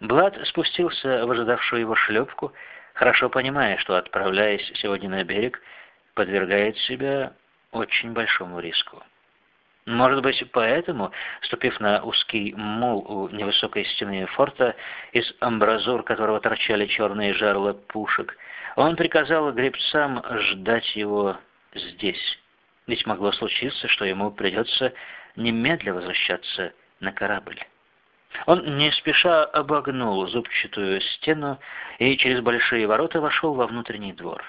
Блад спустился в ожидавшую его шлепку, хорошо понимая, что, отправляясь сегодня на берег, подвергает себя очень большому риску. Может быть, поэтому, ступив на узкий мол у невысокой стены форта, из амбразур которого торчали черные жерла пушек, он приказал гребцам ждать его здесь. Ведь могло случиться, что ему придется немедля возвращаться на корабль. Он не спеша обогнул зубчатую стену и через большие ворота вошел во внутренний двор.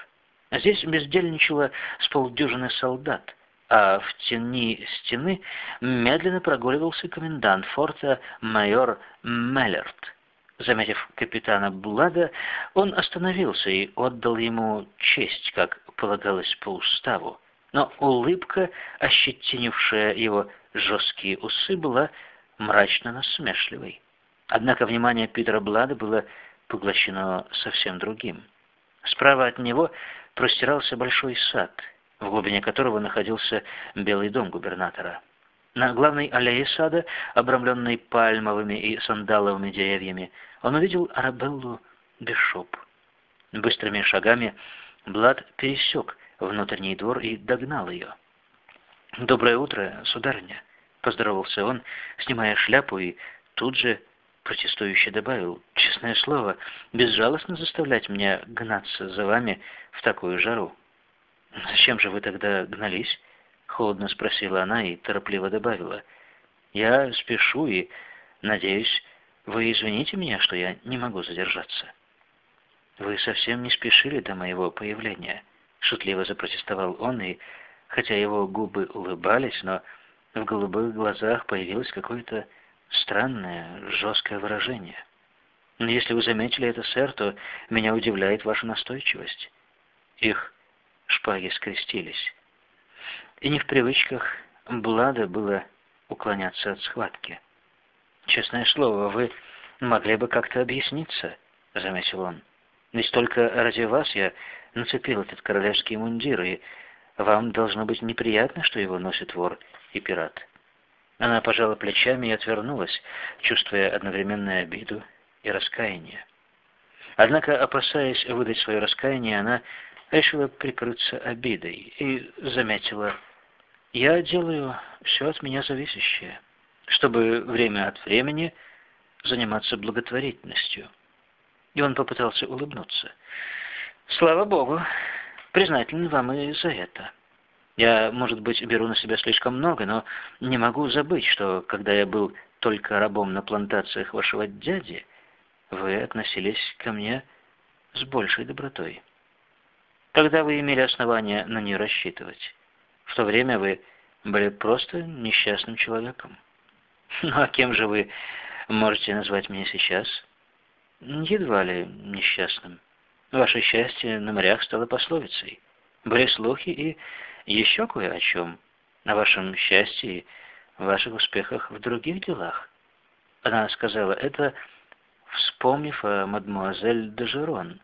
Здесь бездельничало с полдюжины солдат, а в тени стены медленно прогуливался комендант форта майор Меллерт. Заметив капитана Блада, он остановился и отдал ему честь, как полагалось по уставу. Но улыбка, ощетинившая его жесткие усы, была мрачно насмешливой. Однако внимание Питера Блада было поглощено совсем другим. Справа от него простирался большой сад, в глубине которого находился Белый дом губернатора. На главной аллее сада, обрамленной пальмовыми и сандаловыми деревьями, он увидел Арабеллу Бешоп. Быстрыми шагами Блад пересек внутренний двор и догнал ее. «Доброе утро, сударыня!» Поздоровался он, снимая шляпу, и тут же протестующе добавил, «Честное слово, безжалостно заставлять меня гнаться за вами в такую жару». «Зачем же вы тогда гнались?» — холодно спросила она и торопливо добавила. «Я спешу и, надеюсь, вы извините меня, что я не могу задержаться». «Вы совсем не спешили до моего появления», — шутливо запротестовал он, и, хотя его губы улыбались, но в голубых глазах появилось какое-то странное, жесткое выражение. Но если вы заметили это, сэр, то меня удивляет ваша настойчивость. Их шпаги скрестились. И не в привычках Блада было уклоняться от схватки. «Честное слово, вы могли бы как-то объясниться», — заметил он. «Ведь только ради вас я нацепил этот королевский мундир, и вам должно быть неприятно, что его носит вор и пират. Она пожала плечами и отвернулась, чувствуя одновременную обиду и раскаяние. Однако, опасаясь выдать свое раскаяние, она решила прикрыться обидой и заметила, «Я делаю все от меня зависящее, чтобы время от времени заниматься благотворительностью». И он попытался улыбнуться. «Слава Богу, признателен вам и за это». Я, может быть, беру на себя слишком много, но не могу забыть, что когда я был только рабом на плантациях вашего дяди, вы относились ко мне с большей добротой. Тогда вы имели основания на нее рассчитывать. В то время вы были просто несчастным человеком. Ну а кем же вы можете назвать меня сейчас? Едва ли несчастным. Ваше счастье на морях стало пословицей. Были слухи и еще кое о чем, о вашем счастье и ваших успехах в других делах. Она сказала это, вспомнив о мадмуазель Дежерон.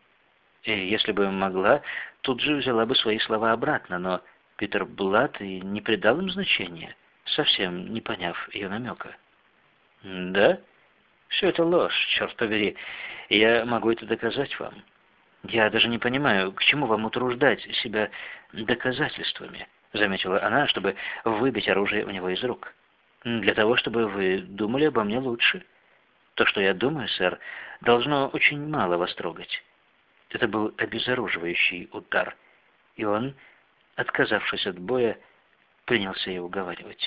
И если бы могла, тут же взяла бы свои слова обратно, но Питер Блат и не придал им значения, совсем не поняв ее намека. «Да? Все это ложь, черт побери. Я могу это доказать вам. «Я даже не понимаю, к чему вам утруждать себя доказательствами», заметила она, чтобы выбить оружие у него из рук. «Для того, чтобы вы думали обо мне лучше. То, что я думаю, сэр, должно очень мало вас трогать». Это был обезоруживающий удар, и он, отказавшись от боя, принялся ее уговаривать.